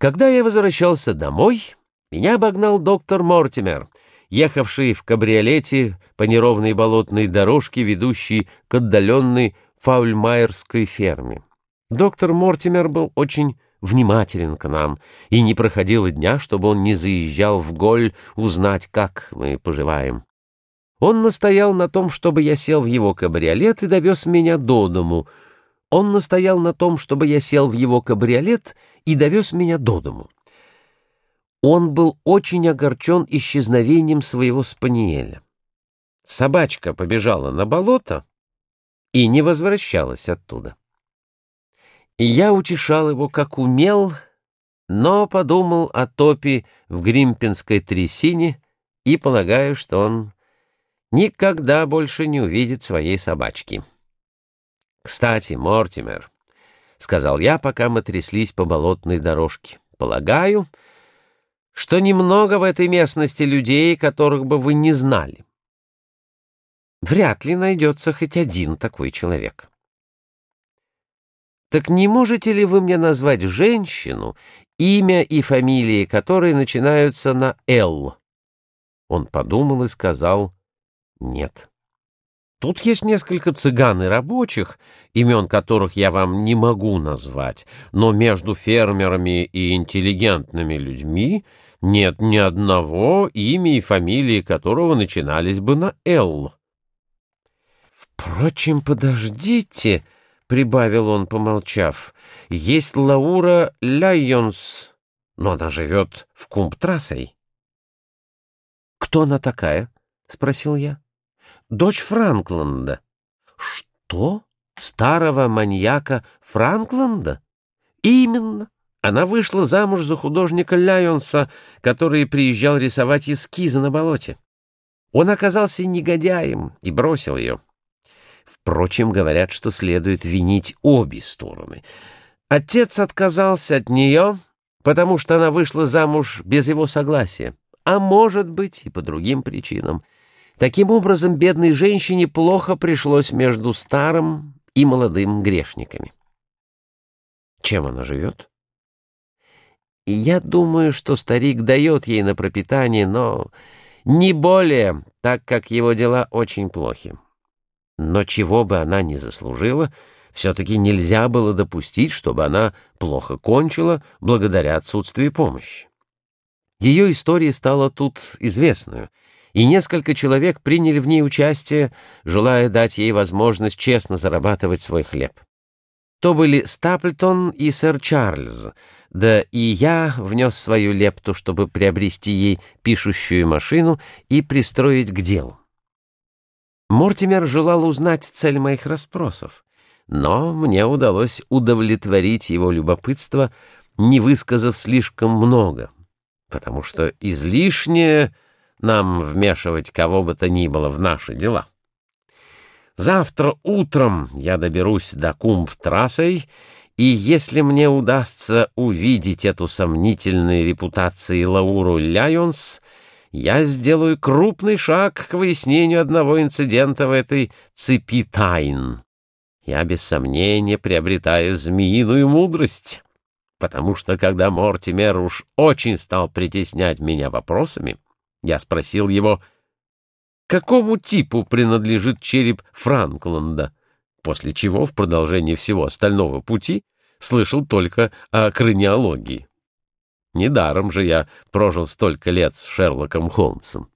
Когда я возвращался домой, меня обогнал доктор Мортимер, ехавший в кабриолете по неровной болотной дорожке, ведущей к отдаленной фаульмайерской ферме. Доктор Мортимер был очень внимателен к нам, и не проходило дня, чтобы он не заезжал в Голь узнать, как мы поживаем. Он настоял на том, чтобы я сел в его кабриолет и довез меня до дому. Он настоял на том, чтобы я сел в его кабриолет и довез меня до дому. Он был очень огорчен исчезновением своего спаниеля. Собачка побежала на болото и не возвращалась оттуда. И я утешал его, как умел, но подумал о топе в Гримпинской трясине и полагаю, что он никогда больше не увидит своей собачки. «Кстати, Мортимер», — сказал я, пока мы тряслись по болотной дорожке, — «полагаю, что немного в этой местности людей, которых бы вы не знали. Вряд ли найдется хоть один такой человек». Так не можете ли вы мне назвать женщину, имя и фамилии которой начинаются на «Л»? Он подумал и сказал «нет». Тут есть несколько цыган и рабочих, имен которых я вам не могу назвать, но между фермерами и интеллигентными людьми нет ни одного имя и фамилии которого начинались бы на «Л». Впрочем, подождите, — прибавил он, помолчав, — есть Лаура Ляйонс, но она живет в Кумптрассой. — Кто она такая? — спросил я. — Дочь Франкланда. — Что? Старого маньяка Франкланда? — Именно. Она вышла замуж за художника Ляйонса, который приезжал рисовать эскизы на болоте. Он оказался негодяем и бросил ее. Впрочем, говорят, что следует винить обе стороны. Отец отказался от нее, потому что она вышла замуж без его согласия, а может быть и по другим причинам. Таким образом, бедной женщине плохо пришлось между старым и молодым грешниками. Чем она живет? Я думаю, что старик дает ей на пропитание, но не более, так как его дела очень плохи. Но чего бы она ни заслужила, все-таки нельзя было допустить, чтобы она плохо кончила благодаря отсутствию помощи. Ее история стала тут известную, и несколько человек приняли в ней участие, желая дать ей возможность честно зарабатывать свой хлеб. То были Стаплтон и сэр Чарльз, да и я внес свою лепту, чтобы приобрести ей пишущую машину и пристроить к делу. Мортимер желал узнать цель моих расспросов, но мне удалось удовлетворить его любопытство, не высказав слишком много, потому что излишнее нам вмешивать кого бы то ни было в наши дела. Завтра утром я доберусь до Кумб-трассой, и если мне удастся увидеть эту сомнительной репутации Лауру Ляйонс, я сделаю крупный шаг к выяснению одного инцидента в этой цепи тайн. Я без сомнения приобретаю змеиную мудрость, потому что когда Мортимер уж очень стал притеснять меня вопросами, я спросил его, какому типу принадлежит череп Франкланда, после чего в продолжении всего остального пути слышал только о краниологии. Недаром же я прожил столько лет с Шерлоком Холмсом.